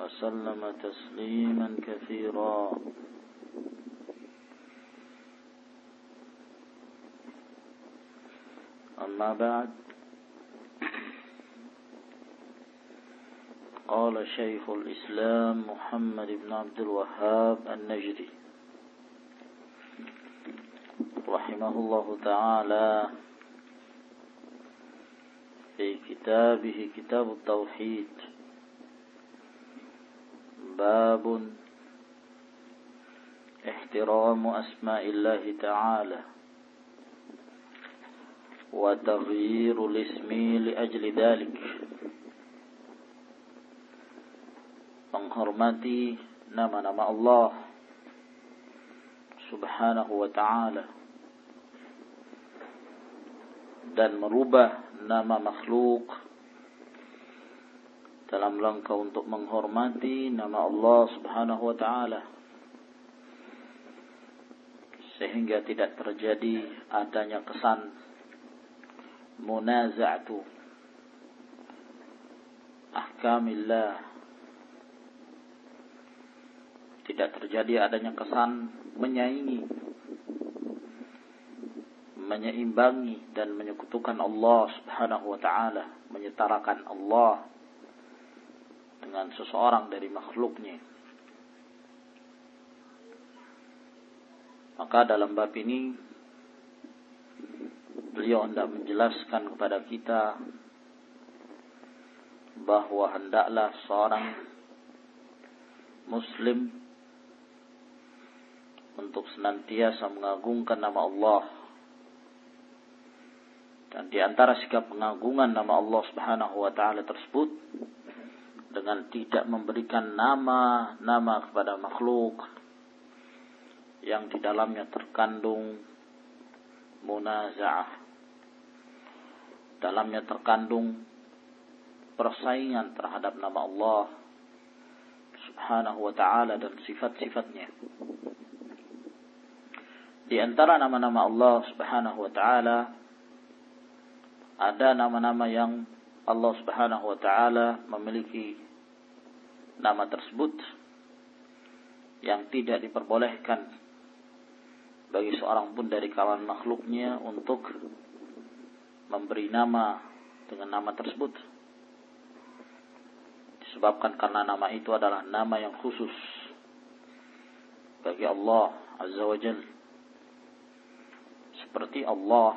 وسلم تسليما كثيرا. أما بعد قال شيخ الإسلام محمد بن عبد الوهاب النجدي رحمه الله تعالى في كتابه كتاب التوحيد. باب احترام أسماء الله تعالى وتغيير الاسم لأجل ذلك menghormati nama-nama Allah subhanahu wa ta'ala dan merubah nama makhluk dalam rangka untuk menghormati nama Allah Subhanahu wa taala. Sehingga tidak terjadi adanya kesan munaza'atu. Ahkamillah. Tidak terjadi adanya kesan menyaingi menyeimbangi dan menyekutukan Allah Subhanahu wa taala menyetarakan Allah dengan seseorang dari makhluknya. Maka dalam bab ini beliau hendak menjelaskan kepada kita bahwa hendaklah seorang muslim untuk senantiasa mengagungkan nama Allah dan di antara sikap pengagungan nama Allah Subhanahu wa taala tersebut dengan tidak memberikan nama-nama kepada makhluk yang di dalamnya terkandung munaza'ah. Dalamnya terkandung persaingan terhadap nama Allah subhanahu wa ta'ala dan sifat-sifatnya. Di antara nama-nama Allah subhanahu wa ta'ala ada nama-nama yang Allah Subhanahu wa taala memiliki nama tersebut yang tidak diperbolehkan bagi seorang pun dari kawan makhluknya untuk memberi nama dengan nama tersebut. Disebabkan karena nama itu adalah nama yang khusus bagi Allah Azza wa Jal. Seperti Allah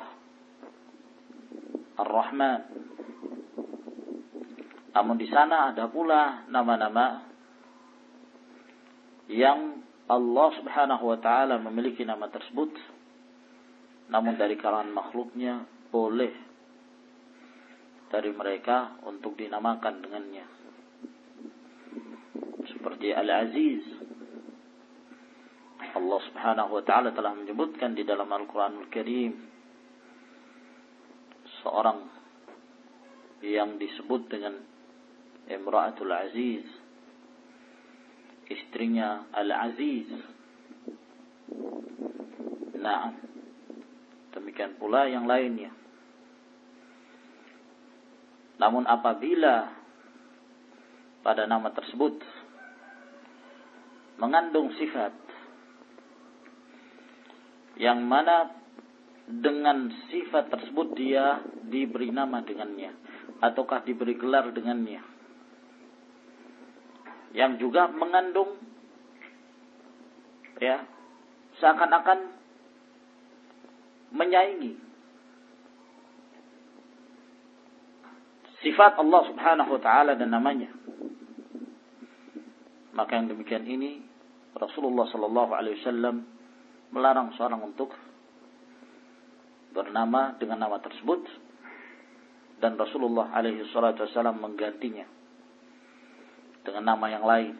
Ar-Rahman namun di sana ada pula nama-nama yang Allah Subhanahu wa taala memiliki nama tersebut. Namun dari kalangan makhluknya boleh dari mereka untuk dinamakan dengannya. Seperti Al-Aziz. Allah Subhanahu wa taala telah menyebutkan di dalam Al-Qur'anul Karim seorang yang disebut dengan Imra'atul Aziz. Istrinya Al-Aziz. Nah demikian pula yang lainnya. Namun apabila pada nama tersebut mengandung sifat yang mana dengan sifat tersebut dia diberi nama dengannya ataukah diberi gelar dengannya yang juga mengandung ya seakan-akan menyaingi sifat Allah Subhanahu wa taala dan namanya. Maka yang demikian ini Rasulullah sallallahu alaihi wasallam melarang seorang untuk bernama dengan nama tersebut dan Rasulullah alaihi salatu wasallam menggantinya dengan nama yang lain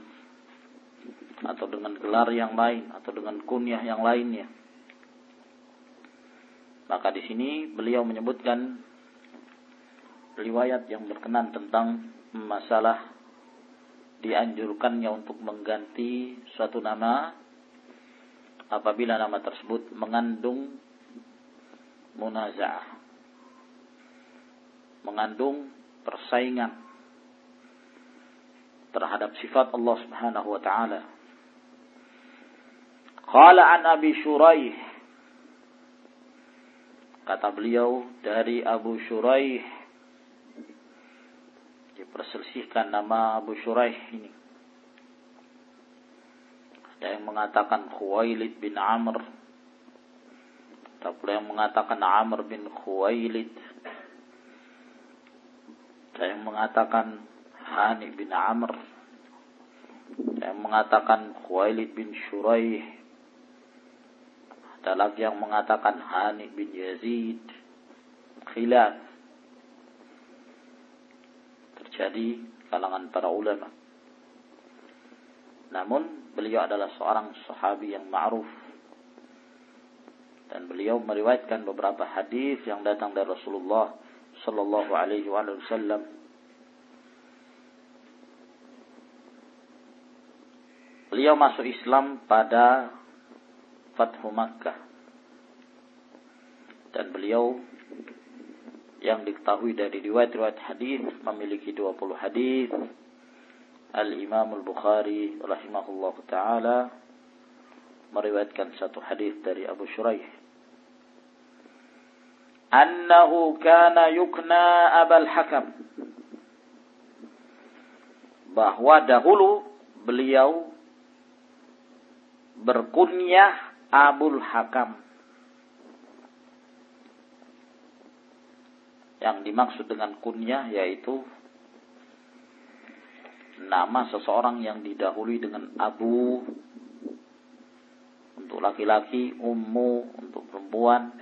atau dengan gelar yang lain atau dengan kunyah yang lainnya. Maka di sini beliau menyebutkan riwayat yang berkenan tentang masalah dianjurkannya untuk mengganti suatu nama apabila nama tersebut mengandung munaza'ah mengandung persaingan terhadap sifat Allah Subhanahu wa taala. Qala an Abi Shuraih kata beliau dari Abu Shuraih diperselisihkan nama Abu Shuraih ini. Ada yang mengatakan Khuwailid bin Amr. Ada pula yang mengatakan Amr bin Khuwailid. Ada yang mengatakan Hani bin Amr. Ada yang mengatakan Khuwailid bin Shuraih. Ada lagi yang mengatakan Hani bin Yazid. Khilaf terjadi kalangan para ulama. Namun beliau adalah seorang sahabi yang ma'ruf dan beliau meriwayatkan beberapa hadis yang datang dari Rasulullah sallallahu alaihi wasallam Beliau masuk Islam pada Fathu Makkah. Dan beliau yang diketahui dari riwayat-riwayat hadis memiliki 20 hadis. Al-Imam Al-Bukhari rahimahullah taala meriwayatkan satu hadis dari Abu Shuraih. Annahu kana yukna Abul Hakam. Bahwa dahulu beliau berkunyah Abul Hakam. Yang dimaksud dengan kunyah yaitu nama seseorang yang didahului dengan abu untuk laki-laki, ummu untuk perempuan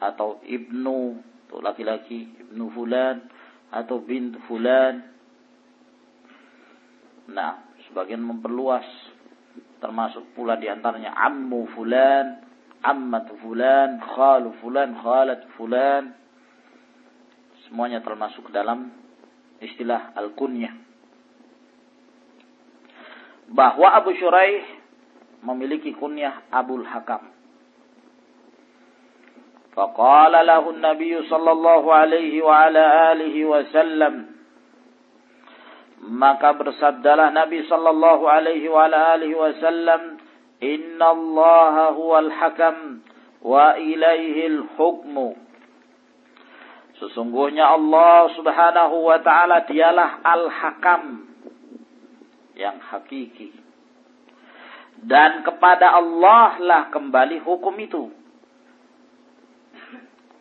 atau ibnu untuk laki-laki, ibnu fulan atau bint fulan. Nah, sebagian memperluas termasuk pula di antaranya ammu fulan ammat fulan, khalu fulan, khalat fulan. Semuanya termasuk dalam istilah al-kunyah. Bahwa Abu Shuraih memiliki kunyah Abul Hakam. فقال له النبي صلى الله عليه وعلى آله وسلم maka bersabdalah Nabi sallallahu alaihi wa alihi wasallam Inna Allah huwal hakam wa ilaihil hukmu. Sesungguhnya Allah subhanahu wa ta'ala dialah al-hakam. Yang hakiki. Dan kepada Allah lah kembali hukum itu.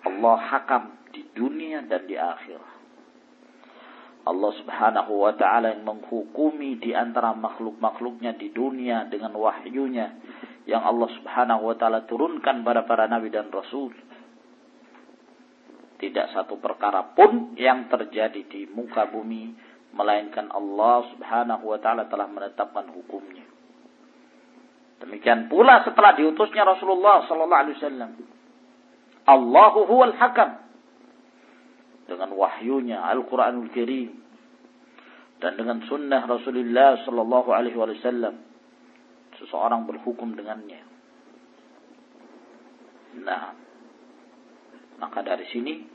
Allah hakam di dunia dan di akhirat. Allah subhanahu wa ta'ala yang menghukumi di antara makhluk-makhluknya di dunia dengan wahyunya yang Allah subhanahu wa ta'ala turunkan pada para nabi dan rasul. Tidak satu perkara pun yang terjadi di muka bumi melainkan Allah subhanahu wa ta'ala telah menetapkan hukumnya. Demikian pula setelah diutusnya Rasulullah sallallahu alaihi wasallam. Allahu huwal hakam. Dengan wahyunya Al-Quranul Karim. Dan dengan sunnah Rasulullah Sallallahu Alaihi Wasallam. Seseorang berhukum dengannya. Nah, maka dari sini.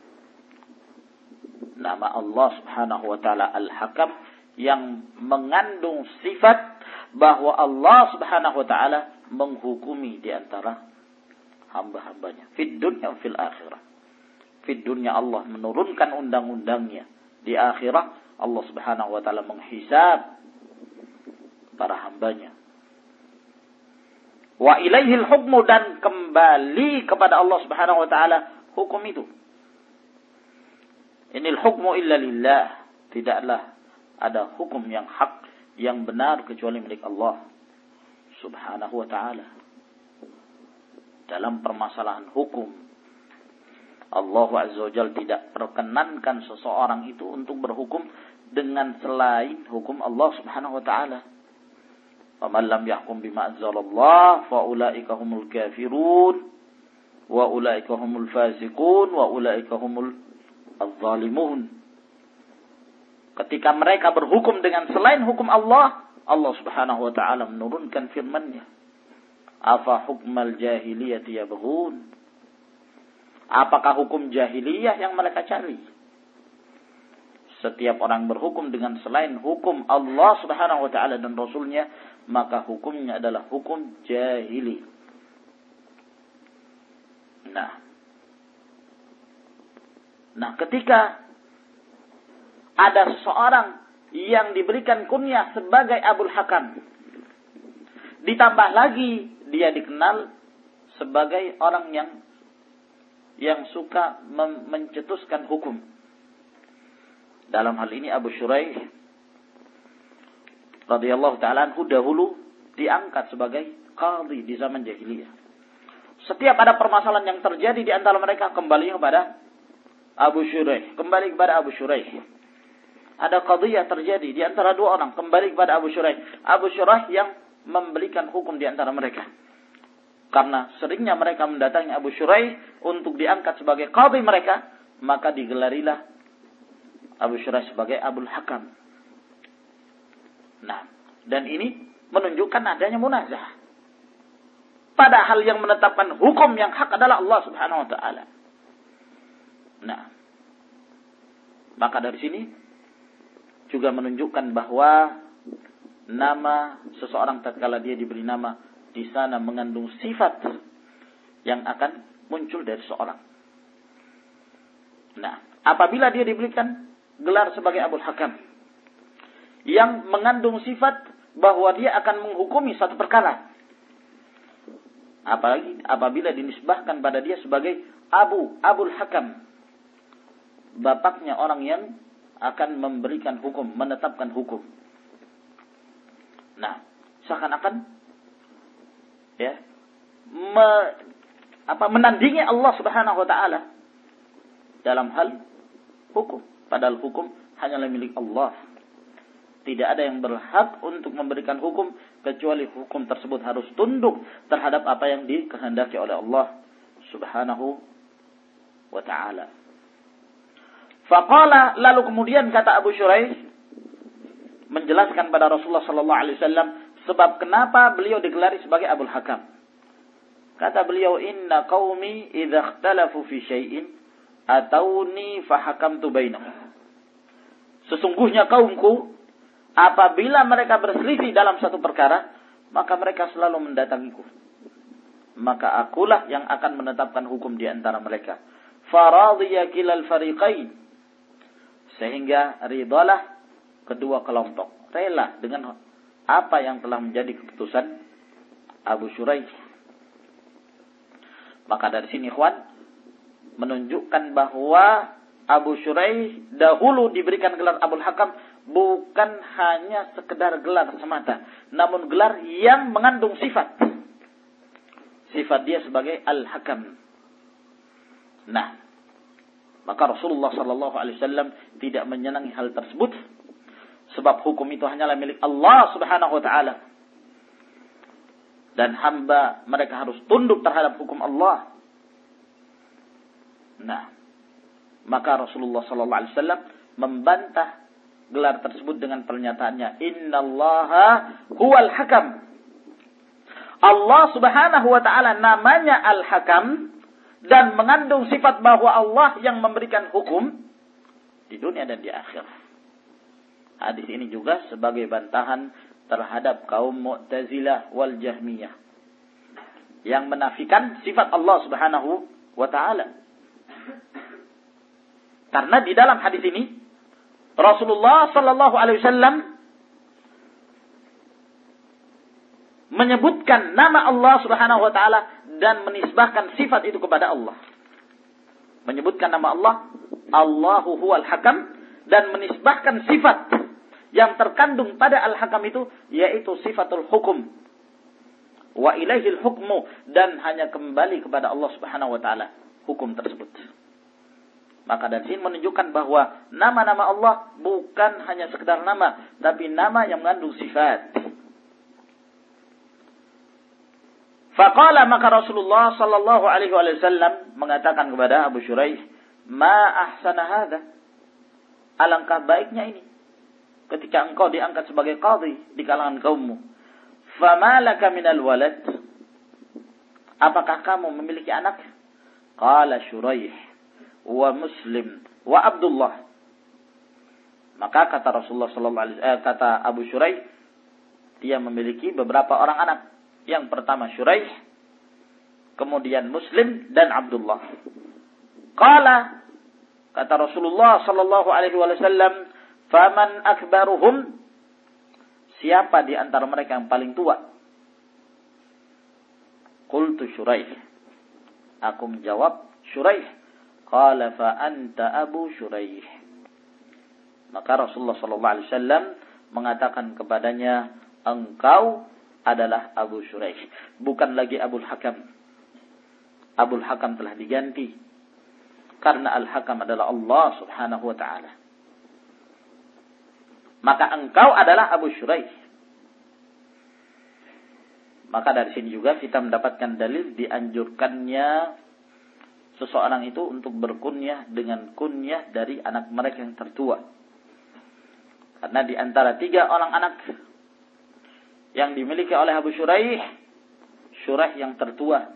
Nama Allah Subhanahu wa taala Al-Hakam. Yang mengandung sifat bahwa Allah Subhanahu wa taala menghukumi di antara hamba-hambanya fid dunya fil akhirah Di dunia Allah menurunkan undang-undangnya. Di akhirat Allah subhanahu wa ta'ala menghisab para hambanya. Wa ilaihil hukmu dan kembali kepada Allah Subhanahu wa taala hukum itu. Inil hukmu illa lillah. Tidaklah ada hukum yang hak, yang benar kecuali milik Allah Subhanahu wa taala. Dalam permasalahan hukum Allah Azza wa tidak perkenankan seseorang itu untuk berhukum dengan selain hukum Allah Subhanahu wa taala. Faman lam yahkum bima anzalallah fa ulaika humul kafirun wa ulaika humul fasiqun wa ulaika humul Ketika mereka berhukum dengan selain hukum Allah, Allah Subhanahu wa taala menurunkan firman-Nya. Afa hukmal jahiliyati yabghun? Apakah hukum jahiliyah yang mereka cari? Setiap orang berhukum dengan selain hukum Allah Subhanahu wa taala dan Rasulnya, maka hukumnya adalah hukum jahili. Nah, Nah, ketika ada seseorang yang diberikan kunyah sebagai Abul Hakam, ditambah lagi dia dikenal sebagai orang yang yang suka mencetuskan hukum. Dalam hal ini Abu Shuraih radhiyallahu taala anhu dahulu diangkat sebagai qadhi di zaman jahiliyah. Setiap ada permasalahan yang terjadi di antara mereka kembali kepada Abu Shuraih. Kembali kepada Abu Shuraih. Ada qadiyah terjadi di antara dua orang. Kembali kepada Abu Shuraih. Abu Shuraih yang memberikan hukum di antara mereka. Karena seringnya mereka mendatangi Abu Shuraih untuk diangkat sebagai qadhi mereka. Maka digelarilah Abu Shuraih sebagai Abul Hakam. Nah, dan ini menunjukkan adanya munazah. Padahal yang menetapkan hukum yang hak adalah Allah Subhanahu wa taala. Nah, maka dari sini juga menunjukkan bahwa nama seseorang tatkala dia diberi nama di sana mengandung sifat yang akan muncul dari seseorang. Nah, apabila dia diberikan gelar sebagai Abul Hakam yang mengandung sifat bahwa dia akan menghukumi satu perkara. Apalagi apabila dinisbahkan pada dia sebagai Abu Abul Hakam bapaknya orang yang akan memberikan hukum, menetapkan hukum. Nah, seakan-akan ya me, apa menandingi Allah Subhanahu wa taala dalam hal hukum. Padahal hukum hanyalah milik Allah. Tidak ada yang berhak untuk memberikan hukum kecuali hukum tersebut harus tunduk terhadap apa yang dikehendaki oleh Allah Subhanahu wa taala. Faqala lalu kemudian kata Abu Shuraih menjelaskan pada Rasulullah sallallahu alaihi wasallam sebab kenapa beliau digelari sebagai Abul Hakam. Kata beliau inna qaumi idza ikhtalafu fi syai'in atauni fahakamtu bainahum. Sesungguhnya kaumku apabila mereka berselisih dalam satu perkara maka mereka selalu mendatangiku. Maka akulah yang akan menetapkan hukum di antara mereka. Faradhiya kilal fariqain sehingga ridalah kedua kelompok. Rela dengan apa yang telah menjadi keputusan Abu Shuraih. Maka dari sini ikhwan menunjukkan bahwa Abu Shuraih dahulu diberikan gelar Abul Hakam bukan hanya sekedar gelar semata, namun gelar yang mengandung sifat. Sifat dia sebagai Al-Hakam. Nah, maka Rasulullah Sallallahu Alaihi Wasallam tidak menyenangi hal tersebut, sebab hukum itu hanyalah milik Allah Subhanahu Wa Taala. Dan hamba mereka harus tunduk terhadap hukum Allah. Nah, maka Rasulullah Sallallahu Alaihi Wasallam membantah gelar tersebut dengan pernyataannya, Inna Allah huwal hakam. Allah Subhanahu Wa Taala namanya Al Hakam dan mengandung sifat bahwa Allah yang memberikan hukum di dunia dan di akhirat. Hadis ini juga sebagai bantahan terhadap kaum Mu'tazilah wal Jahmiyah yang menafikan sifat Allah Subhanahu wa taala. Karena di dalam hadis ini Rasulullah sallallahu alaihi wasallam menyebutkan nama Allah Subhanahu wa taala dan menisbahkan sifat itu kepada Allah. Menyebutkan nama Allah, Allahu huwal hakam dan menisbahkan sifat yang terkandung pada al-hakam itu yaitu sifatul hukum. Wa ilaihil hukmu dan hanya kembali kepada Allah Subhanahu wa taala hukum tersebut. Maka dari sini menunjukkan bahwa nama-nama Allah bukan hanya sekedar nama, tapi nama yang mengandung sifat. Faqala maka Rasulullah sallallahu alaihi wasallam mengatakan kepada Abu Syuraih, "Ma ahsana hadha?" Alangkah baiknya ini ketika engkau diangkat sebagai qadhi di kalangan kaummu. Fama laka minal walad? Apakah kamu memiliki anak? Qala Syuraih wa Muslim wa Abdullah. Maka kata Rasulullah sallallahu alaihi eh, kata Abu Syuraih dia memiliki beberapa orang anak. Yang pertama Syuraih, kemudian Muslim dan Abdullah. Qala kata Rasulullah sallallahu alaihi wasallam, "Faman akbaruhum?" Siapa di antara mereka yang paling tua? Qultu Syuraih. Aku menjawab Syuraih. Qala fa anta Abu Syuraih. Maka Rasulullah sallallahu alaihi wasallam mengatakan kepadanya, "Engkau adalah Abu Syuraih, bukan lagi Abu Hakam." Abu Hakam telah diganti karena Al-Hakam adalah Allah Subhanahu wa taala. Maka engkau adalah Abu Syuraih. Maka dari sini juga kita mendapatkan dalil dianjurkannya seseorang itu untuk berkunyah dengan kunyah dari anak mereka yang tertua. Karena di antara tiga orang anak yang dimiliki oleh Abu Syuraih, Syuraih yang tertua.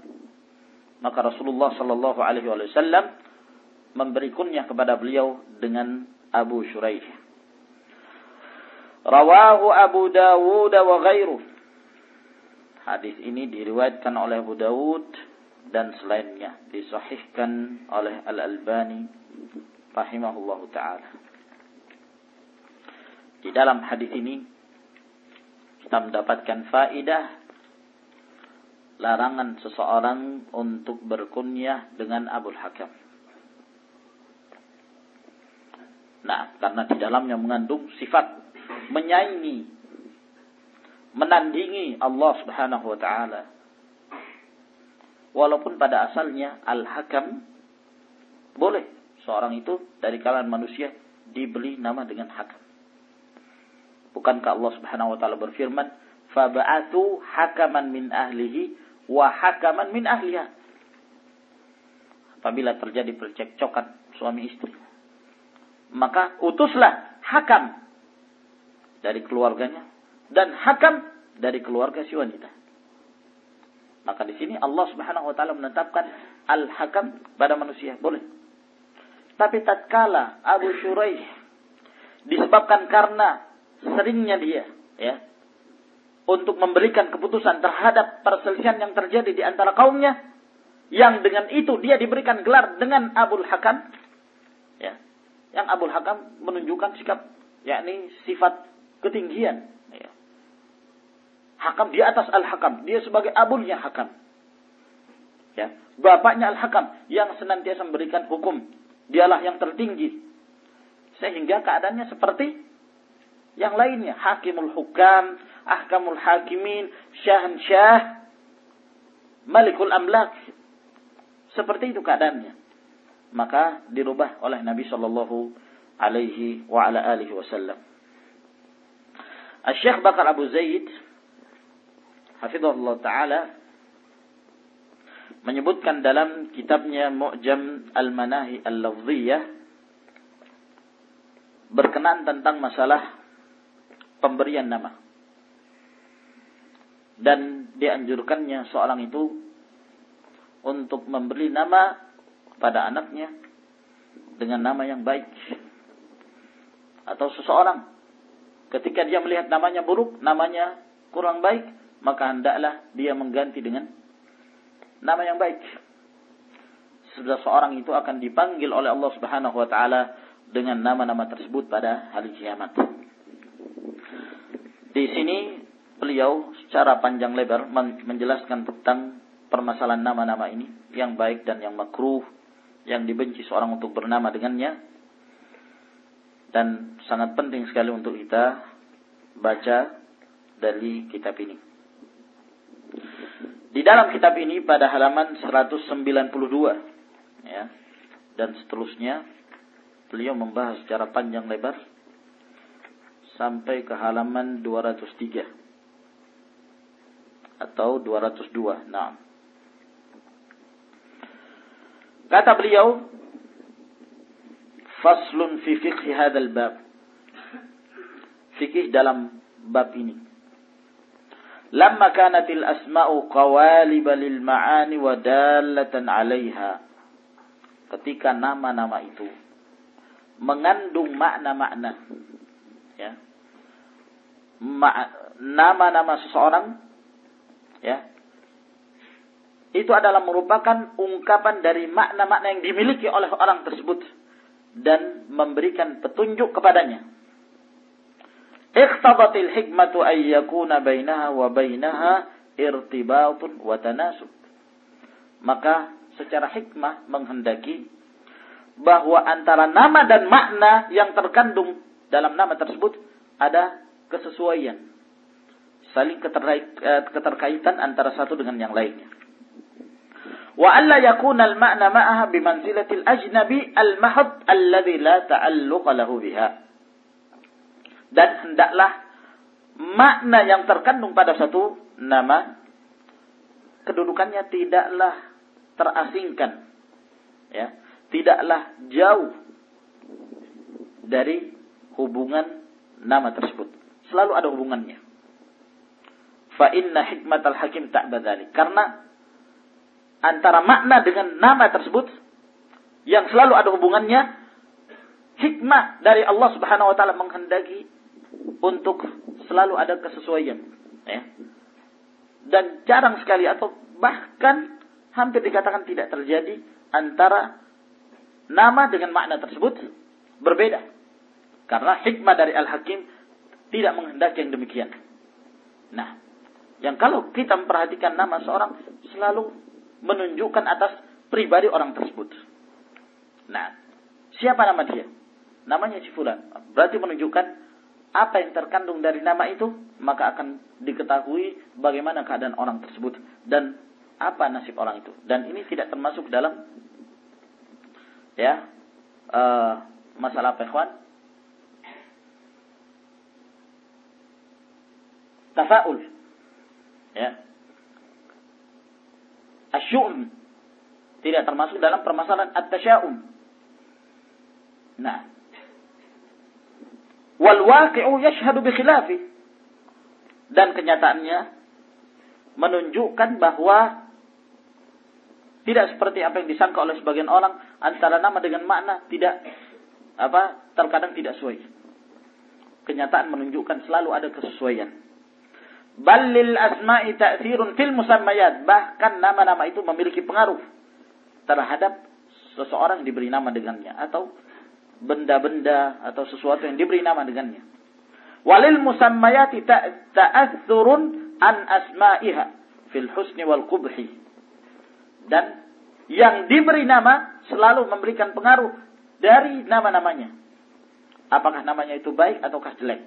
Maka Rasulullah Sallallahu Alaihi Wasallam memberi kunyah kepada beliau dengan Abu Syuraih. Rawahu Abu Dawud wa ghairuh. Hadis ini diriwayatkan oleh Abu Dawud dan selainnya disahihkan oleh Al-Albani rahimahullahu taala. Di dalam hadis ini kita mendapatkan faidah larangan seseorang untuk berkunyah dengan Abu Hakam. Nah, karena di dalamnya mengandung sifat menyaingi, menandingi Allah Subhanahu wa taala walaupun pada asalnya al-hakam boleh seorang itu dari kalangan manusia dibeli nama dengan hakam. Bukankah Allah Subhanahu wa taala berfirman, "Fab'atu hakaman min ahlihi wa hakaman min ahliha." Apabila terjadi percekcokan suami istri, maka utuslah hakam dari keluarganya dan hakam dari keluarga si wanita. Maka di sini Allah Subhanahu wa taala menetapkan al-hakam pada manusia, boleh. Tapi tatkala Abu Shuraih disebabkan karena seringnya dia ya untuk memberikan keputusan terhadap perselisihan yang terjadi di antara kaumnya yang dengan itu dia diberikan gelar dengan Abul Hakam ya yang Abul Hakam menunjukkan sikap yakni sifat ketinggian Hakam di atas al-hakam. Dia sebagai abulnya hakam. Ya. Bapaknya al-hakam yang senantiasa memberikan hukum. Dialah yang tertinggi. Sehingga keadaannya seperti yang lainnya. Hakimul hukam, ahkamul hakimin, syahan syah, malikul amlak. Seperti itu keadaannya. Maka dirubah oleh Nabi Shallallahu alaihi wa ala alihi wasallam. Syekh Bakar Abu Zaid hafizahullah taala menyebutkan dalam kitabnya Mu'jam Al-Manahi Al-Lafziyah berkenan tentang masalah pemberian nama. Dan dianjurkannya seorang itu untuk memberi nama pada anaknya dengan nama yang baik. Atau seseorang ketika dia melihat namanya buruk, namanya kurang baik, maka hendaklah dia mengganti dengan nama yang baik. Sudah seorang itu akan dipanggil oleh Allah Subhanahu wa taala dengan nama-nama tersebut pada hari kiamat. Di sini beliau secara panjang lebar menjelaskan tentang permasalahan nama-nama ini yang baik dan yang makruh yang dibenci seorang untuk bernama dengannya dan sangat penting sekali untuk kita baca dari kitab ini. Di dalam kitab ini pada halaman 192 ya dan seterusnya beliau membahas secara panjang lebar sampai ke halaman 203 atau 202. Nah. Kata beliau, faslun fi fiqh hadzal bab. Fikih dalam bab ini. Lamma kanatil asma'u qawaliba lil ma'ani wa dallatan 'alaiha. Ketika nama-nama itu mengandung makna-makna ya nama-nama seseorang ya itu adalah merupakan ungkapan dari makna-makna yang dimiliki oleh orang tersebut dan memberikan petunjuk kepadanya. Iqtadatil hikmatu ay yakuna bainaha wa bainaha irtibatun wa tanasub. Maka secara hikmah menghendaki bahwa antara nama dan makna yang terkandung dalam nama tersebut ada kesesuaian. Saling eh, keterkaitan antara satu dengan yang lainnya. Wa alla yakuna al-ma'na ma'aha bimanzilati al-ajnabi al-mahad alladhi la ta'alluqa lahu biha. Dan hendaklah makna yang terkandung pada satu nama kedudukannya tidaklah terasingkan ya tidaklah jauh dari hubungan nama tersebut selalu ada hubungannya. Fa inna hikmatal hakim tak. Karena antara makna dengan nama tersebut yang selalu ada hubungannya hikmah dari Allah Subhanahu wa taala menghendaki untuk selalu ada kesesuaian ya. Dan jarang sekali atau bahkan hampir dikatakan tidak terjadi antara nama dengan makna tersebut berbeda. Karena hikmah dari Al-Hakim tidak menghendaki yang demikian. Nah, yang kalau kita memperhatikan nama seorang selalu menunjukkan atas pribadi orang tersebut. Nah, siapa nama dia? Namanya si fulan. Berarti menunjukkan apa yang terkandung dari nama itu, maka akan diketahui bagaimana keadaan orang tersebut dan apa nasib orang itu. Dan ini tidak termasuk dalam ya uh, masalah pehwan tafaul. Ya. Asyum tidak termasuk dalam permasalahan at-tasya'um. Nah. Wal waqi'u yashhadu bi khilafi. Dan kenyataannya menunjukkan bahwa tidak seperti apa yang disangka oleh sebagian orang antara nama dengan makna tidak apa terkadang tidak sesuai. Kenyataan menunjukkan selalu ada kesesuaian. Balil asma'i ta'thirun fil musammayat. Bahkan nama-nama itu memiliki pengaruh terhadap seseorang diberi nama dengannya atau benda-benda atau sesuatu yang diberi nama dengannya. Walil musammayati ta'athurun an asma'iha fil husni wal qubhi. Dan yang diberi nama selalu memberikan pengaruh dari nama-namanya. Apakah namanya itu baik ataukah jelek?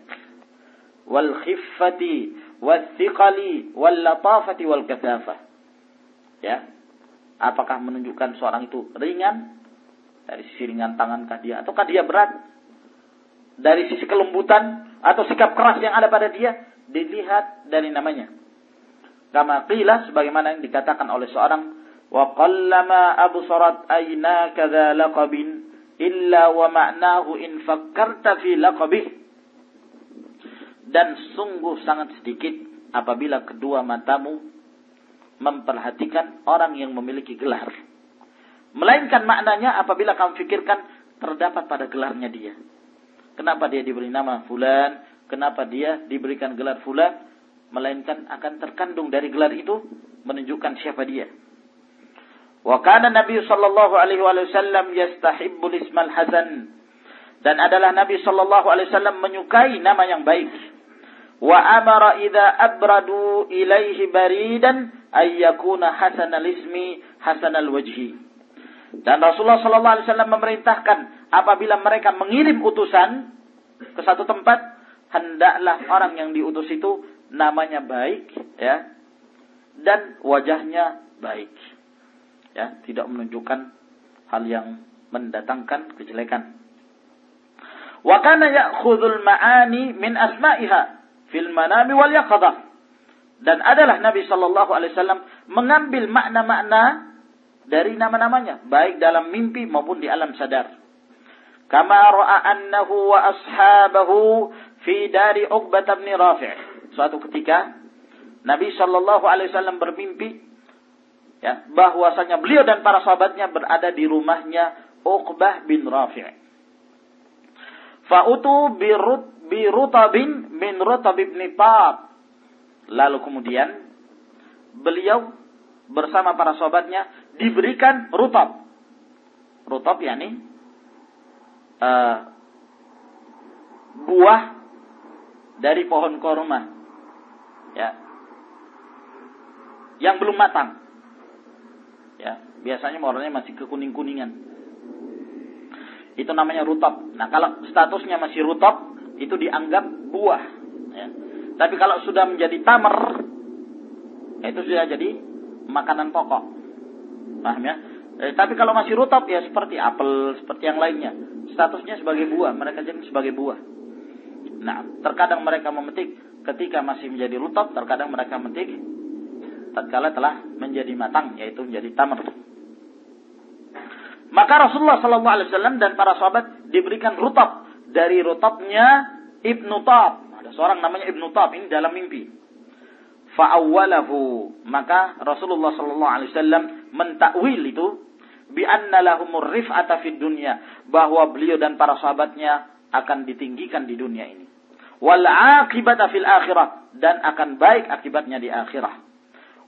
Wal khiffati wasiqali wal latafati wal kasafah. Ya. Apakah menunjukkan seorang itu ringan dari sisi ringan tangankah dia ataukah dia berat? Dari sisi kelembutan atau sikap keras yang ada pada dia dilihat dari namanya. Kama qila sebagaimana yang dikatakan oleh seorang wa qallama absarat aynaka dza laqabin illa wa ma'nahu in fakkarta fi laqabih dan sungguh sangat sedikit apabila kedua matamu memperhatikan orang yang memiliki gelar. Melainkan maknanya apabila kamu pikirkan terdapat pada gelarnya dia. Kenapa dia diberi nama fulan? Kenapa dia diberikan gelar fulan? Melainkan akan terkandung dari gelar itu menunjukkan siapa dia. Wa kana Nabi sallallahu alaihi wasallam yastahibbul ismal hasan. Dan adalah Nabi sallallahu alaihi wasallam menyukai nama yang baik Wa amara idza abradu ilaihi baridan ay yakuna hasanal ismi hasanal wajhi. Dan Rasulullah sallallahu alaihi wasallam memerintahkan apabila mereka mengirim utusan ke satu tempat, hendaklah orang yang diutus itu namanya baik ya dan wajahnya baik. Ya, tidak menunjukkan hal yang mendatangkan kejelekan. Wa kana ya'khudhul ma'ani min asma'iha fil manami wal yaqadha. Dan adalah Nabi sallallahu alaihi wasallam mengambil makna-makna dari nama-namanya, baik dalam mimpi maupun di alam sadar. Kama ra'a annahu wa ashabahu fi dari Uqbah bin Rafi'. Suatu ketika Nabi Shallallahu alaihi wasallam bermimpi ya bahwasanya beliau dan para sahabatnya berada di rumahnya Uqbah bin Rafi'. Fa'utu birut birutabin min rutab ibn Tab. Lalu kemudian beliau bersama para sahabatnya diberikan rutab. Rutab yakni uh, buah dari pohon korma. Ya. Yang belum matang. Ya, biasanya warnanya masih kekuning-kuningan. Itu namanya rutab. Nah, kalau statusnya masih rutab, itu dianggap buah. Ya. Tapi kalau sudah menjadi tamer, itu sudah jadi makanan pokok. Paham ya? Eh, tapi kalau masih rutab ya seperti apel, seperti yang lainnya. Statusnya sebagai buah, mereka jadi sebagai buah. Nah, terkadang mereka memetik ketika masih menjadi rutab, terkadang mereka memetik tatkala telah menjadi matang, yaitu menjadi tamar. Maka Rasulullah Sallallahu Alaihi Wasallam dan para sahabat diberikan rutab dari rutabnya Ibnu Tab. Ada seorang namanya Ibnu Tab ini dalam mimpi. Fa'awwalahu. Maka Rasulullah sallallahu alaihi wasallam mentakwil itu bi anna lahumur rif'ata fid dunya bahwa beliau dan para sahabatnya akan ditinggikan di dunia ini. Wal aqibata fil akhirah dan akan baik akibatnya di akhirah.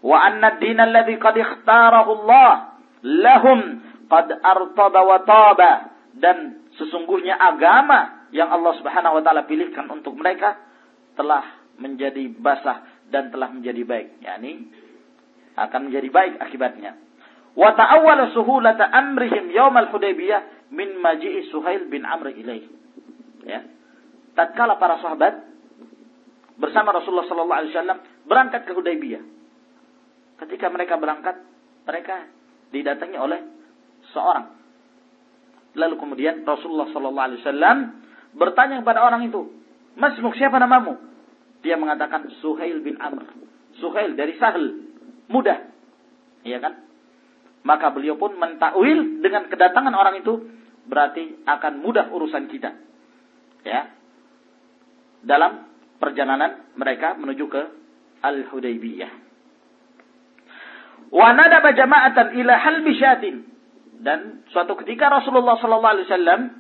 Wa anna ad-din alladhi qad ikhtarahu Allah lahum qad artada wa taba dan sesungguhnya agama yang Allah Subhanahu wa taala pilihkan untuk mereka telah menjadi basah dan telah menjadi baik. yakni akan menjadi baik akibatnya. Wa ta'awwala suhulata amrihim yaumal Hudaybiyah min maji'i Suhail bin Amr ilaih. Ya. Tatkala para sahabat bersama Rasulullah sallallahu alaihi wasallam berangkat ke Hudaybiyah. Ketika mereka berangkat, mereka didatangi oleh seorang. Lalu kemudian Rasulullah sallallahu alaihi wasallam bertanya kepada orang itu, "Masmuk siapa namamu?" Dia mengatakan Suhail bin Amr. Suhail dari Sahel. Mudah. Iya kan? Maka beliau pun mentakwil dengan kedatangan orang itu berarti akan mudah urusan kita. Ya. Dalam perjalanan mereka menuju ke Al-Hudaybiyah. Wa nadaba jama'atan ila halbi syatin. Dan suatu ketika Rasulullah wasallam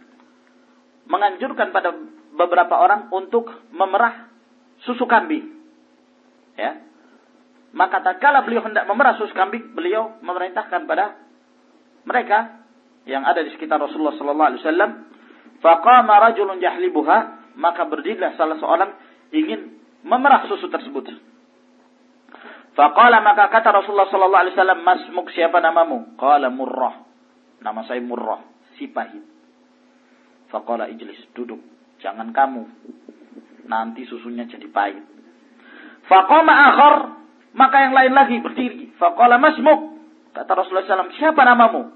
menganjurkan pada beberapa orang untuk memerah susu kambing. Ya. Maka tatkala beliau hendak memerah susu kambing, beliau memerintahkan pada mereka yang ada di sekitar Rasulullah sallallahu alaihi wasallam, faqama rajulun jahlibuha, maka berdirilah salah seorang ingin memerah susu tersebut. Faqala maka kata Rasulullah sallallahu alaihi wasallam, "Masmuk siapa namamu?" Qala Murrah. Nama saya Murrah, si pahit. Faqala ijlis, duduk. Jangan kamu nanti susunya jadi pahit. Faqama akhar, maka yang lain lagi berdiri. Faqala masmuk. Kata Rasulullah SAW, siapa namamu?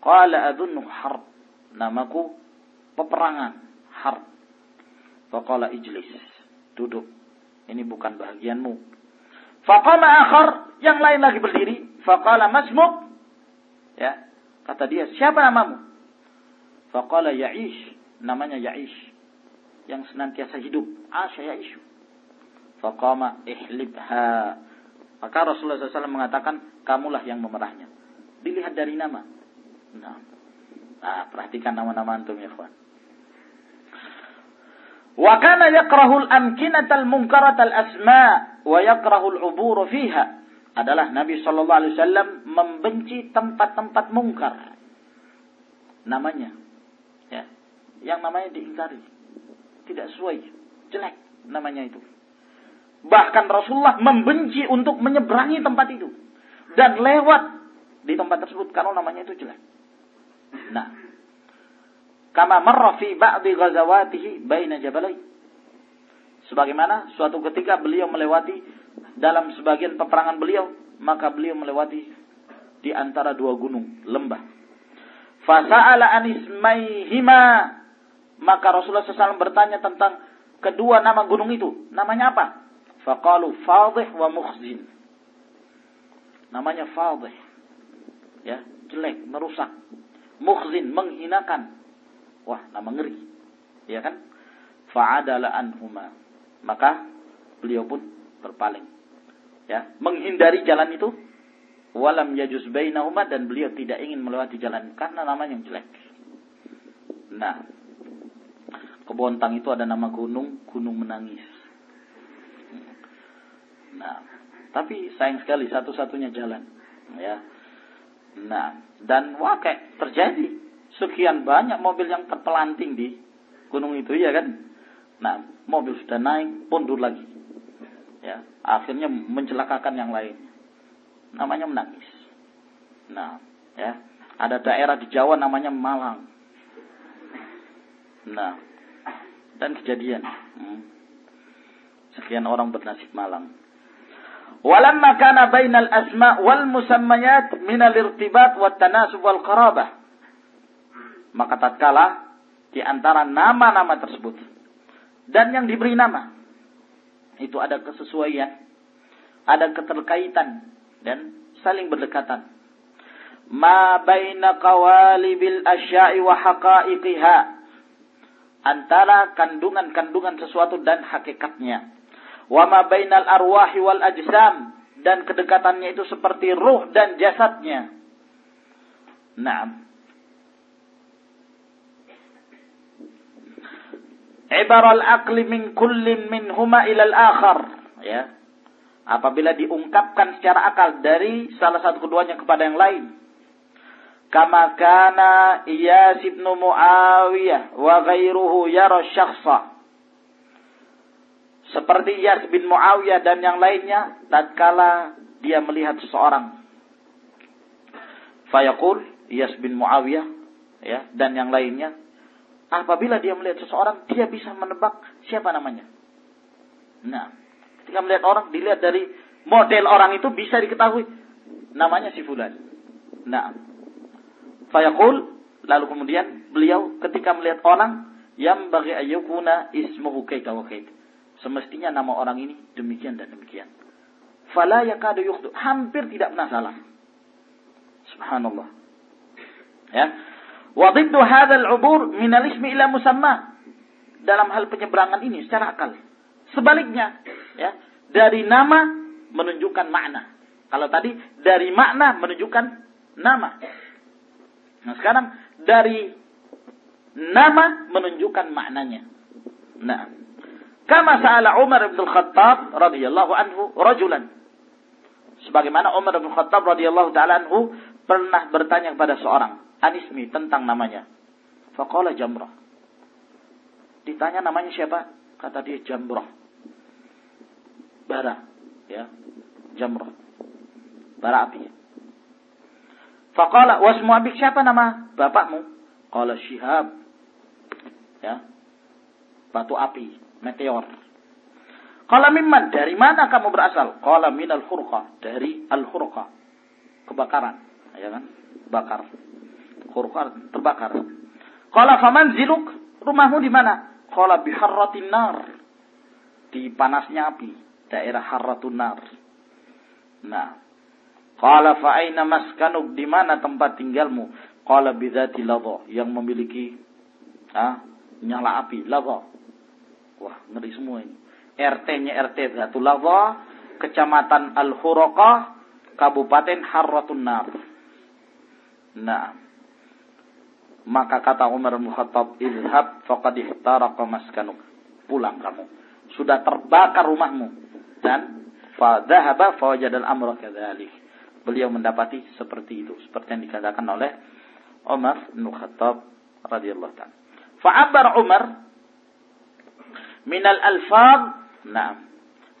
Qala adunnu harb. Namaku peperangan, harb. Faqala ijlis. Duduk. Ini bukan bahagianmu. Faqama akhar, yang lain lagi berdiri. Faqala masmuk. Ya, kata dia, siapa namamu? Faqala Ya'ish, namanya Ya'ish yang senantiasa hidup. Asya isu. Faqama ihlibha. Maka Rasulullah SAW mengatakan, kamulah yang memerahnya. Dilihat dari nama. Nah, nah perhatikan nama-nama antum ya kawan. Wa kana yakrahul amkinatal munkaratal asma wa yakrahul ubur fiha. Adalah Nabi Shallallahu Alaihi Wasallam membenci tempat-tempat mungkar. Namanya, ya, yang namanya diingkari tidak sesuai, jelek namanya itu. Bahkan Rasulullah membenci untuk menyeberangi tempat itu. Dan lewat di tempat tersebut kalau namanya itu jelek. Nah. Kama marra fi ba'di ghazawatihi baina jabalai. Sebagaimana suatu ketika beliau melewati dalam sebagian peperangan beliau, maka beliau melewati di antara dua gunung, lembah. Fasa'ala anismaihima. Maka Rasulullah SAW bertanya tentang kedua nama gunung itu. Namanya apa? Faqalu fadih wa mukhzin. Namanya fadih. Ya, jelek, merusak. Mukhzin, menghinakan. Wah, nama ngeri. Ya kan? Fa'adala anhuma. Maka beliau pun berpaling. Ya, menghindari jalan itu. Walam yajuz bainahuma dan beliau tidak ingin melewati jalan karena namanya jelek. Nah, Kebontang itu ada nama gunung, gunung menangis. Nah, tapi sayang sekali satu-satunya jalan, ya. Nah, dan wakai terjadi sekian banyak mobil yang terpelanting di gunung itu, ya kan? Nah, mobil sudah naik, mundur lagi. Ya, akhirnya mencelakakan yang lain. Namanya menangis. Nah, ya, ada daerah di Jawa namanya Malang. Nah, dan kejadian. Hmm. Sekian orang bernasib malang. Walamma kana bainal asma wal musammayat min al-irtibat wa tanasub wal qarabah. Maka tatkala di antara nama-nama tersebut dan yang diberi nama itu ada kesesuaian, ada keterkaitan dan saling berdekatan. Ma baina qawalibil asya'i wa haqa'iqiha antara kandungan-kandungan sesuatu dan hakikatnya. Wa ma bainal arwahi wal ajsam dan kedekatannya itu seperti ruh dan jasadnya. Naam. Ibaral aqli min kullin minhuma ilal akhar. Ya. Apabila diungkapkan secara akal dari salah satu keduanya kepada yang lain kama kana Iyas bin Muawiyah wa ghairuhu yara syakhsa seperti Iyas bin Muawiyah dan yang lainnya tatkala dia melihat seseorang fayaqul Iyas bin Muawiyah ya dan yang lainnya apabila dia melihat seseorang dia bisa menebak siapa namanya nah ketika melihat orang dilihat dari model orang itu bisa diketahui namanya si fulan nah Fayaqul lalu kemudian beliau ketika melihat orang yang bagi ayukuna ismuhu kaita wa kait. Semestinya nama orang ini demikian dan demikian. Fala yakadu yukhdu. Hampir tidak pernah salah. Subhanallah. Ya. Wa hadzal ubur min al-ismi ila musamma. Dalam hal penyeberangan ini secara akal. Sebaliknya, ya, dari nama menunjukkan makna. Kalau tadi dari makna menunjukkan nama. Nah sekarang dari nama menunjukkan maknanya. Nah, kama sa'ala Umar bin Khattab radhiyallahu anhu rajulan. Sebagaimana Umar bin Khattab radhiyallahu taala anhu pernah bertanya kepada seorang anismi tentang namanya. Faqala Jamrah. Ditanya namanya siapa? Kata dia Jamrah. Bara, ya. Jamrah. Bara api. Faqala wasmu abik siapa nama bapakmu? Qala Syihab. Ya. Batu api, meteor. Qala mimman? Dari mana kamu berasal? Qala minal khurqa, dari al-khurqa. Kebakaran, ya kan? Bakar. Khurqa terbakar. Qala faman ziluk? Rumahmu di mana? Qala biharratin nar. Di panasnya api, daerah harratun nar. Nah, Qala fa aina maskanuk di mana tempat tinggalmu? Qala bidzati ladha yang memiliki ah, nyala api ladha. Wah, ngeri semua ini. RT-nya RT Zatu Ladha, Kecamatan Al-Huraqah, Kabupaten Harratun Nar. Nah, maka kata Umar bin Khattab, "Izhab faqad ihtaraqa maskanuk." Pulang kamu. Sudah terbakar rumahmu. Dan fa dhahaba fa wajada al-amra kadzalik beliau mendapati seperti itu seperti yang dikatakan oleh Umar bin Khattab radhiyallahu taala. Fa'abar Umar min al-alfaz na'am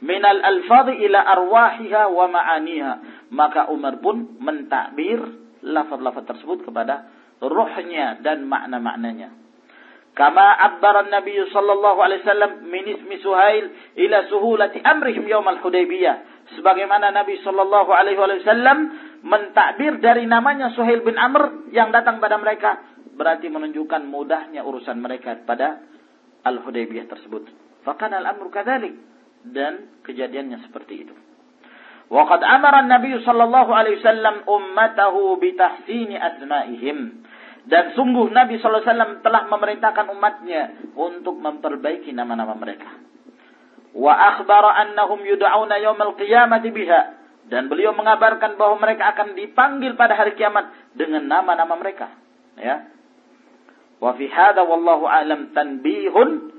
minal alfadhi ila arwahiha wa ma'aniha. Maka Umar pun mentakbir lafaz-lafaz tersebut kepada ruhnya dan makna-maknanya. Kama abbaran Nabi sallallahu alaihi wasallam min ismi Suhail ila suhulati amrihim yaum al-Hudaybiyah. Sebagaimana Nabi sallallahu alaihi wasallam mentakbir dari namanya Suhail bin Amr yang datang pada mereka berarti menunjukkan mudahnya urusan mereka pada al-Hudaybiyah tersebut. Fakana al-amru kadzalik dan kejadiannya seperti itu. Waqad amara Nabi sallallahu alaihi wasallam ummatahu bitahsini asma'ihim. Dan sungguh Nabi sallallahu alaihi wasallam telah memerintahkan umatnya untuk memperbaiki nama-nama mereka. Wa akhbara annahum yud'auna yaumal qiyamati biha. Dan beliau mengabarkan bahwa mereka akan dipanggil pada hari kiamat dengan nama-nama mereka. Ya. Wa fi hadha wallahu alam tanbihun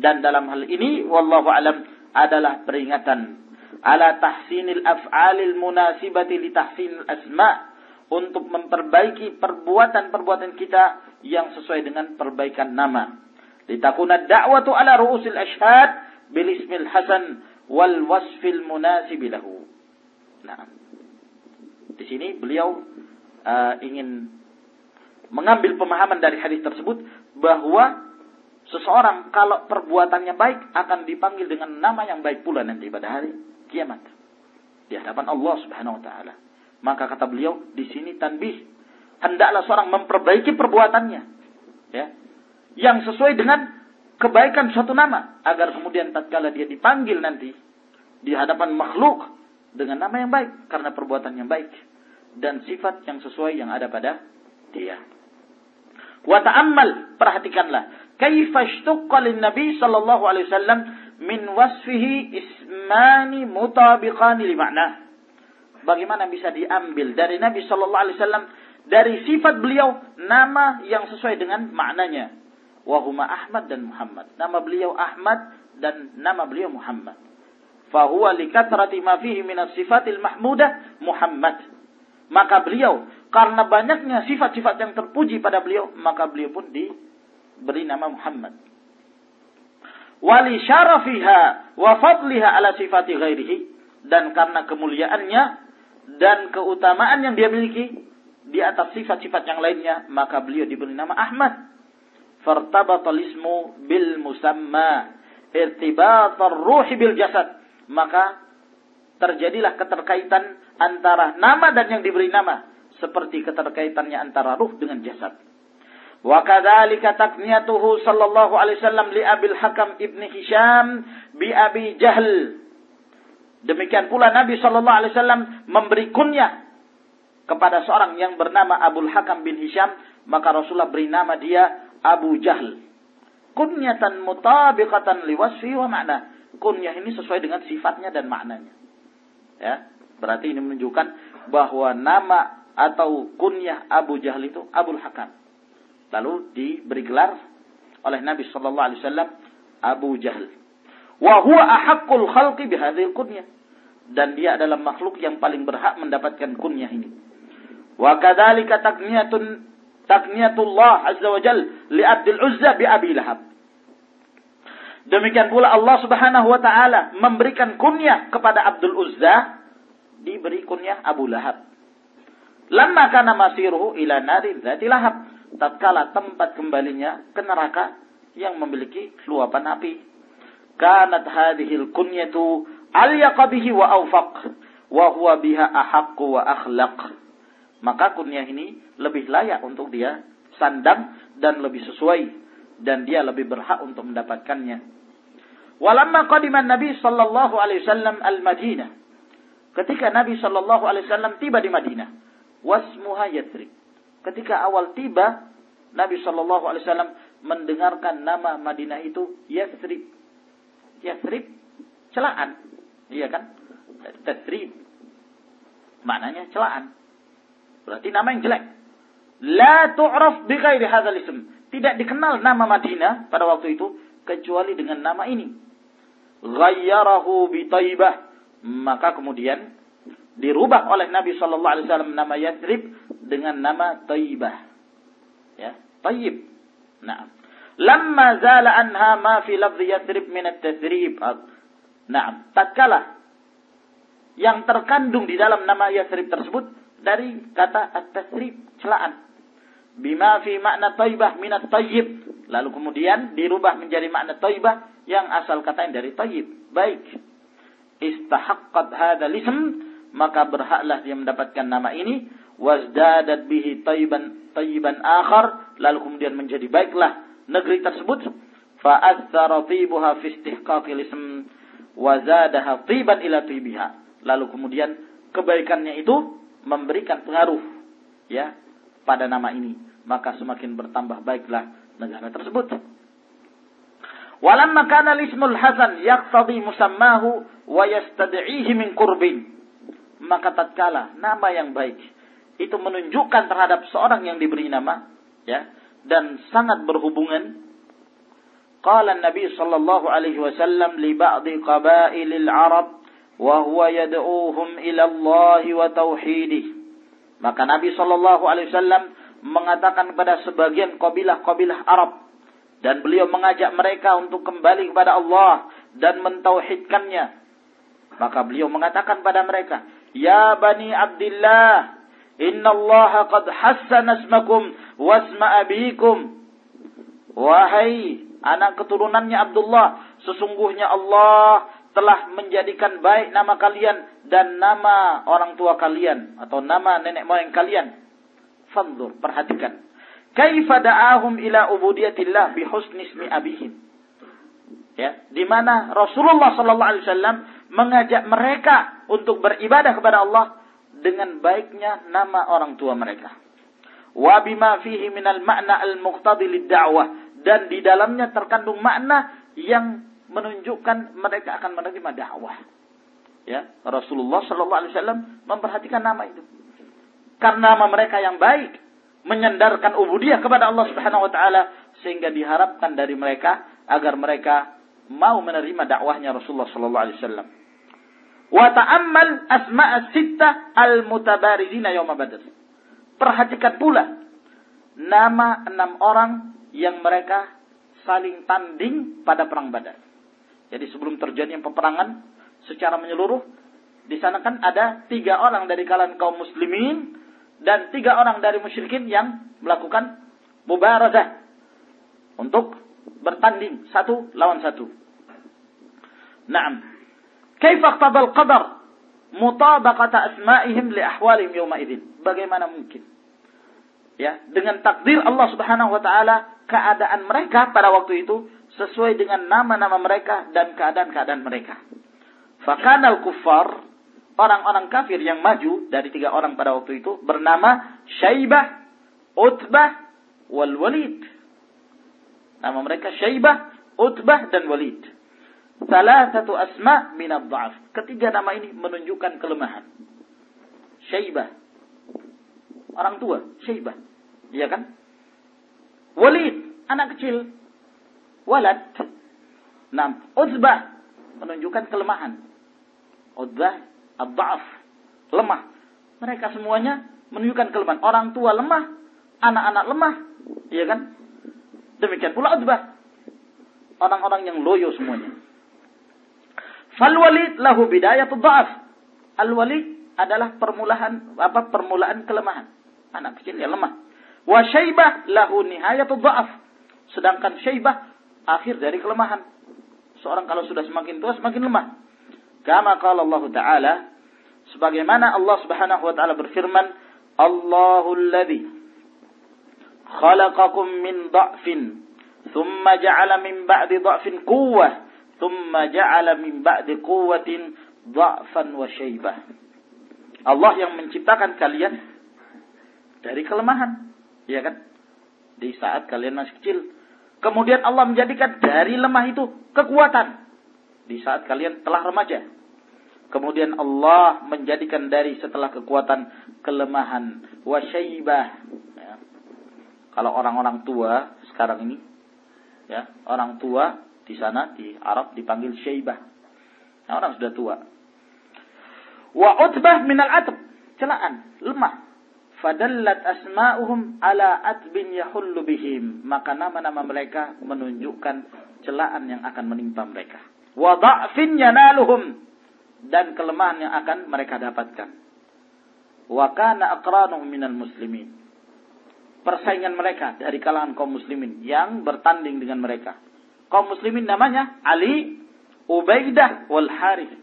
dan dalam hal ini wallahu alam adalah peringatan ala tahsinil af'alil munasibati li tahsinil asma untuk memperbaiki perbuatan-perbuatan kita yang sesuai dengan perbaikan nama. Litakuna da'watu ala ru'usil ashhad bil ismil hasan wal wasfil munasib lahu. Nah, di sini beliau uh, ingin mengambil pemahaman dari hadis tersebut bahwa seseorang kalau perbuatannya baik akan dipanggil dengan nama yang baik pula nanti pada hari kiamat di hadapan Allah Subhanahu wa taala. Maka kata beliau di sini tanbih hendaklah seorang memperbaiki perbuatannya ya yang sesuai dengan kebaikan suatu nama agar kemudian tatkala dia dipanggil nanti di hadapan makhluk dengan nama yang baik karena perbuatan yang baik dan sifat yang sesuai yang ada pada dia. Wa ta'ammal, perhatikanlah. Kaifa Nabi sallallahu alaihi wasallam min wasfihi ismani mutabiqani li. Bagaimana bisa diambil dari Nabi sallallahu alaihi wasallam dari sifat beliau nama yang sesuai dengan maknanya. Wahuma Ahmad dan Muhammad. Nama beliau Ahmad dan nama beliau Muhammad. Fahuwa likatrati ma fihi min sifatil mahmudah Muhammad. Maka beliau karena banyaknya sifat-sifat yang terpuji pada beliau, maka beliau pun diberi nama Muhammad. Wali syarafiha wa fadliha ala sifati ghairihi. Dan karena kemuliaannya dan keutamaan yang dia miliki di atas sifat-sifat yang lainnya, maka beliau diberi nama Ahmad. Fartabatal ismu bil musamma irtibatar ruhi bil jasad. Maka terjadilah keterkaitan antara nama dan yang diberi nama seperti keterkaitannya antara ruh dengan jasad. Wa kadzalika takniyatuhu sallallahu alaihi wasallam li Abil Hakam ibn Hisham bi Abi Jahl. Demikian pula Nabi sallallahu alaihi wasallam memberi kunyah kepada seorang yang bernama Abul Hakam bin Hisham, maka Rasulullah beri nama dia Abu Jahl. Kunyatan mutabiqatan liwasfi wa makna. Kunyah ini sesuai dengan sifatnya dan maknanya. Ya, berarti ini menunjukkan bahwa nama atau kunyah Abu Jahal itu Abu Hakam. Lalu diberi gelar oleh Nabi sallallahu alaihi wasallam Abu Jahal. Wa huwa ahaqqul khalqi bihadhil kunyah. Dan dia adalah makhluk yang paling berhak mendapatkan kunyah ini. Wa kadzalika takniyatun takniyatullah azza wa jal li Abdul Uzza bi Abi Lahab. Demikian pula Allah Subhanahu wa taala memberikan kunyah kepada Abdul Uzza diberi kunyah Abu Lahab. Lama kana masiruhu ila nari dzati lahab. Tatkala tempat kembalinya ke neraka yang memiliki luapan api. Kanat hadhil kunyatu alyaqa bihi wa awfaq wa huwa biha ahaqqu wa akhlaq. Maka kunyah ini lebih layak untuk dia sandang dan lebih sesuai dan dia lebih berhak untuk mendapatkannya. Walamma qadiman Nabi sallallahu alaihi wasallam al-Madinah. Ketika Nabi sallallahu alaihi wasallam tiba di Madinah, wasmuha Yathrib. Ketika awal tiba, Nabi Shallallahu Alaihi Wasallam mendengarkan nama Madinah itu Yathrib. Yathrib, celaan. Iya kan? Tathrib. Maknanya celaan. Berarti nama yang jelek. La tu'raf bi ghairi hadzal ism. Tidak dikenal nama Madinah pada waktu itu kecuali dengan nama ini. Ghayyarahu bi Taibah. Maka kemudian dirubah oleh Nabi Shallallahu Alaihi Wasallam nama Yathrib dengan nama Taibah. Ya, Taib. Nah, lama zala anha ma fi lafzi Yathrib min at-tathrib. Nah, tatkala yang terkandung di dalam nama Yasrib tersebut dari kata at-tasrib, celaan. Bima fi makna taibah minat tayyib. Lalu kemudian dirubah menjadi makna taibah yang asal katanya dari tayyib. Baik. Istahaqqat hadzal ism, maka berhaklah dia mendapatkan nama ini wazdadat bihi tayyiban tayyiban akhar lalu kemudian menjadi baiklah negeri tersebut fa athara tibuha fi istihqaqil ism wa zadaha tiban ila tibiha. Lalu kemudian kebaikannya itu memberikan pengaruh ya pada nama ini. Maka semakin bertambah baiklah negara tersebut. Walamma kana ismul hasan yaqtadi musammahu wa yastad'ihi min qurbin. Maka tatkala nama yang baik itu menunjukkan terhadap seorang yang diberi nama ya dan sangat berhubungan qala Nabi sallallahu alaihi wasallam li ba'dhi qabailil Arab wa huwa yad'uuhum ila Allah wa tauhidih. Maka Nabi sallallahu alaihi wasallam mengatakan kepada sebagian kabilah-kabilah Arab dan beliau mengajak mereka untuk kembali kepada Allah dan mentauhidkannya. Maka beliau mengatakan pada mereka, "Ya Bani Abdullah, inna Allah qad hassana ismakum wasma abikum." Wahai anak keturunannya Abdullah, sesungguhnya Allah telah menjadikan baik nama kalian dan nama orang tua kalian atau nama nenek moyang kalian. Fanzur, perhatikan. Kaifa da'ahum ila ubudiyatillah bi husni ismi abihim. Ya, di mana Rasulullah sallallahu alaihi wasallam mengajak mereka untuk beribadah kepada Allah dengan baiknya nama orang tua mereka. Wa bima fihi minal ma'na al-muqtadi lid-da'wah dan di dalamnya terkandung makna yang menunjukkan mereka akan menerima dakwah. Ya, Rasulullah Shallallahu Alaihi Wasallam memperhatikan nama itu. Karena nama mereka yang baik, menyandarkan ubudiyah kepada Allah Subhanahu Wa Taala, sehingga diharapkan dari mereka agar mereka mau menerima dakwahnya Rasulullah Shallallahu Alaihi Wasallam. Wa ta'ammal asma'a sittah al-mutabarizina yawma badr. Perhatikan pula nama enam orang yang mereka saling tanding pada perang Badar. Jadi sebelum terjadi peperangan secara menyeluruh, di sana kan ada tiga orang dari kalangan kaum muslimin dan tiga orang dari musyrikin yang melakukan mubarazah untuk bertanding satu lawan satu. Naam. Kaifa qadal qadar mutabaqata asma'ihim li ahwalihim yawma idzin? Bagaimana mungkin? Ya, dengan takdir Allah Subhanahu wa taala keadaan mereka pada waktu itu sesuai dengan nama-nama mereka dan keadaan-keadaan mereka. Fakanal kufar, orang-orang kafir yang maju dari tiga orang pada waktu itu bernama Syaibah, Utbah, wal Walid. Nama mereka Syaibah, Utbah, dan Walid. Salah satu asma minad da'af. Ketiga nama ini menunjukkan kelemahan. Syaibah. Orang tua, Syaibah. Iya kan? Walid, anak kecil walad. Nah, uzbah menunjukkan kelemahan. Uzbah, ad-da'af, lemah. Mereka semuanya menunjukkan kelemahan. Orang tua lemah, anak-anak lemah, iya kan? Demikian pula uzbah. Orang-orang yang loyo semuanya. Fal walid lahu bidayatul dha'af. Al walid adalah permulaan apa permulaan kelemahan. Anak kecil yang lemah. Wa syaibah lahu nihayatul dha'af. Sedangkan syaibah akhir dari kelemahan. Seorang kalau sudah semakin tua semakin lemah. Kama qala Allah Ta'ala sebagaimana Allah Subhanahu wa taala berfirman, Allahul ladzi khalaqakum min dha'fin thumma ja'ala min ba'di dha'fin quwwah thumma ja'ala min ba'di quwwatin dha'fan wa syaibah. Allah yang menciptakan kalian dari kelemahan, ya kan? Di saat kalian masih kecil, Kemudian Allah menjadikan dari lemah itu kekuatan. Di saat kalian telah remaja. Kemudian Allah menjadikan dari setelah kekuatan kelemahan. Wasyaibah. Ya. Kalau orang-orang tua sekarang ini. ya Orang tua di sana di Arab dipanggil syaibah. Nah, orang sudah tua. Wa utbah minal atb. Celaan. Lemah fadallat asma'uhum ala atbin yahullu bihim maka nama-nama mereka menunjukkan celaan yang akan menimpa mereka wa dha'fin yanaluhum dan kelemahan yang akan mereka dapatkan. Wa kana aqranuhum minal muslimin. Persaingan mereka dari kalangan kaum muslimin yang bertanding dengan mereka. Kaum muslimin namanya Ali, Ubaidah wal Harith.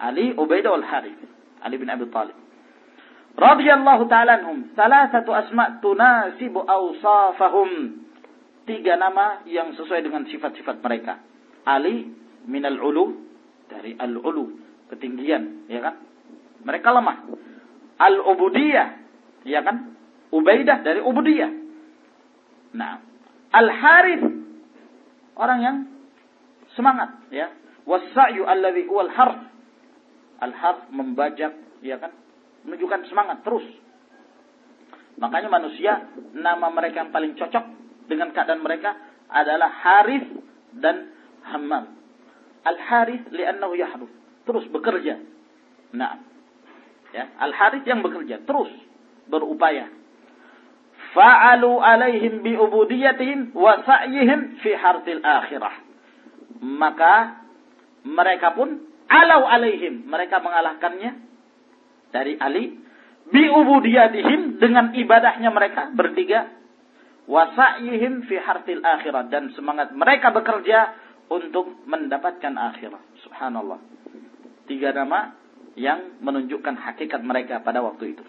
Ali, Ubaidah wal Harith. Ali bin Abi Talib. Radiyallahu ta'ala anhum. Salasatu asma' tunasibu awsafahum. Tiga nama yang sesuai dengan sifat-sifat mereka. Ali minal ulu dari al-ulu, ketinggian, ya kan? Mereka lemah. Al-ubudiyah, ya kan? Ubaidah dari ubudiyah. Nah, al-harith orang yang semangat, ya. Wasa'yu alladhi huwal harf. Al-harf membajak, ya kan? Menunjukkan semangat terus. Makanya manusia nama mereka yang paling cocok dengan keadaan mereka adalah Harith dan Hammam. Al-Harith li'annahu yahruf. Terus bekerja. Nah. Ya, Al-Harith yang bekerja terus berupaya. Fa'alu alaihim bi ubudiyatihim wa sa'yihim fi hartil akhirah. Maka mereka pun alau alaihim, mereka mengalahkannya dari Ali bi ubudiyatihim dengan ibadahnya mereka bertiga wa sa'yihim fi hartil akhirah dan semangat mereka bekerja untuk mendapatkan akhirat. Subhanallah. Tiga nama yang menunjukkan hakikat mereka pada waktu itu.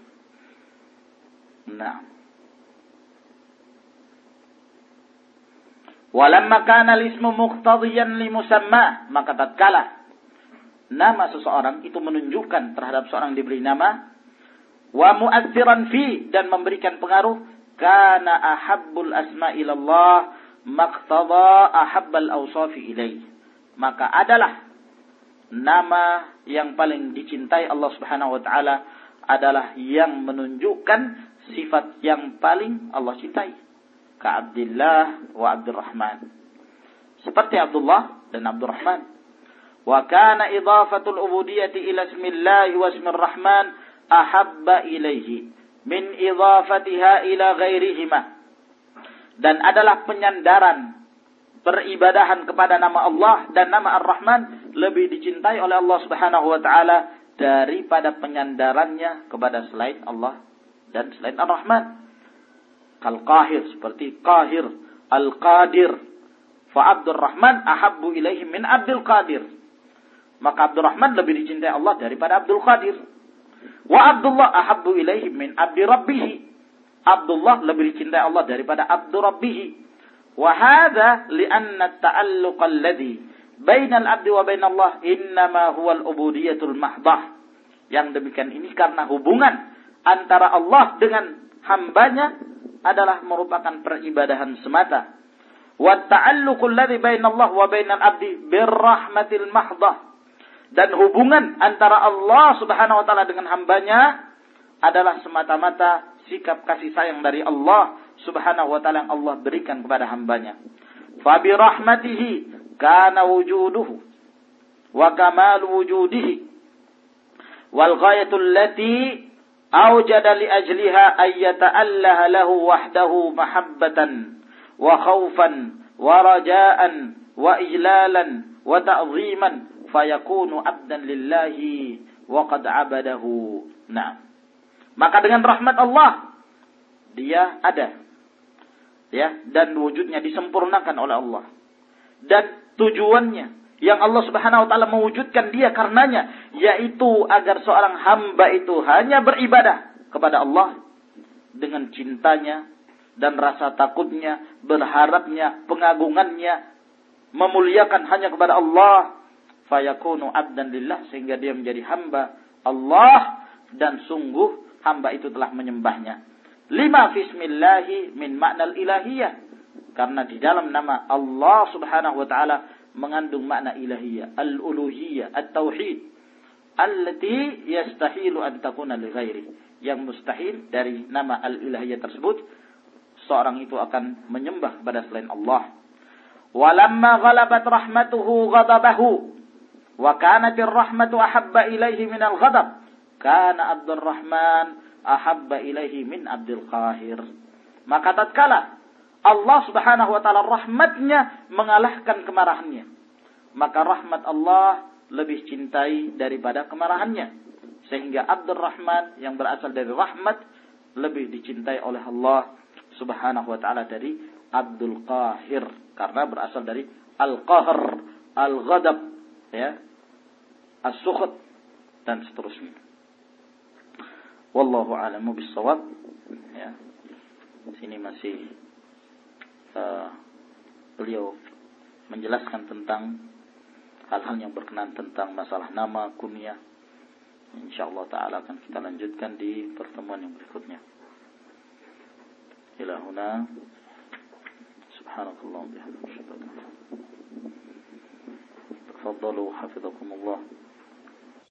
Nah. Walamma kana ismu muqtadiyan li musamma, maka tatkala nama seseorang itu menunjukkan terhadap seorang diberi nama wa mu'adziran fi dan memberikan pengaruh kana ahabbul asma ilallah maqtada ahabbal awsafi ilaih. Maka adalah nama yang paling dicintai Allah Subhanahu wa taala adalah yang menunjukkan sifat yang paling Allah cintai. Ka Abdullah wa Abdurrahman. Seperti Abdullah dan Abdurrahman. Wa kana idafatul ubudiyyati ila ismillah wa ismir rahman ahabba ilaihi min idafatiha ila ghairihima dan adalah penyandaran peribadahan kepada nama Allah dan nama Ar-Rahman lebih dicintai oleh Allah Subhanahu wa taala daripada penyandarannya kepada selain Allah dan selain Ar-Rahman. Kal Qahir seperti Qahir, Al-Qadir. Fa Abdul Rahman ahabbu ilaihi min Abdul Qadir. Maka Abdul Rahman lebih dicintai Allah daripada Abdul Qadir. Wa Abdullah ahabbu ilaihi min Abdi Rabbih. Abdullah lebih dicintai Allah daripada Abdu Rabbih. Wa hadha li'anna at-ta'alluq alladhi baina al-'abdi wa baina Allah innama huwa al-ubudiyatul mahdah. Yang demikian ini karena hubungan antara Allah dengan hambanya adalah merupakan peribadahan semata. Wa ta'alluq alladhi baina Allah wa baina al-'abdi birrahmatil. Dan hubungan antara Allah Subhanahu wa taala dengan hambanya adalah semata-mata sikap kasih sayang dari Allah subhanahu wa ta'ala yang Allah berikan kepada hambanya. Fabi rahmatihi kana wujuduhu wa kamal wujudihi wal ghayatul lati awjada li ajliha ay yata'allaha lahu wahdahu mahabbatan wa khawfan wa raja'an wa ijlalan wa ta'ziman fayakunu abdan lillahi wa qad abadahu. Maka dengan rahmat Allah dia ada. Ya, dan wujudnya disempurnakan oleh Allah. Dan tujuannya yang Allah Subhanahu wa taala mewujudkan dia karenanya yaitu agar seorang hamba itu hanya beribadah kepada Allah dengan cintanya dan rasa takutnya, berharapnya, pengagungannya, memuliakan hanya kepada Allah, fayakunu abdan lillah sehingga dia menjadi hamba Allah dan sungguh hamba itu telah menyembahnya. Lima fismillahi min makna ilahiyah. Karena di dalam nama Allah subhanahu wa ta'ala mengandung makna ilahiyah. Al-uluhiyah, al-tauhid. Allati yastahilu an takuna li. Yang mustahil dari nama al-ilahiyah tersebut. Seorang itu akan menyembah kepada selain Allah. Walamma ghalabat rahmatuhu ghadabahu. Wa kanatir rahmatu ahabba ilaihi minal ghadab kana Abdul Rahman ahabba ilaihi min Abdul Qahir. Maka tatkala Allah Subhanahu wa taala rahmatnya mengalahkan kemarahannya. maka rahmat Allah lebih cintai daripada kemarahannya. Sehingga Abdurrahman yang berasal dari rahmat lebih dicintai oleh Allah Subhanahu wa taala dari Abdul Qahir karena berasal dari Al-Qahr, Al-Ghadab, ya. As-Sukht dan seterusnya. Wallahu a'lamu bissawab. Ya. Sini masih beliau menjelaskan tentang hal-hal yang berkenaan tentang masalah nama, kunyah. Insyaallah taala akan kita lanjutkan di pertemuan yang berikutnya. Ila huna subhanakallah bihamdika. Tafaddalu hafizakumullah.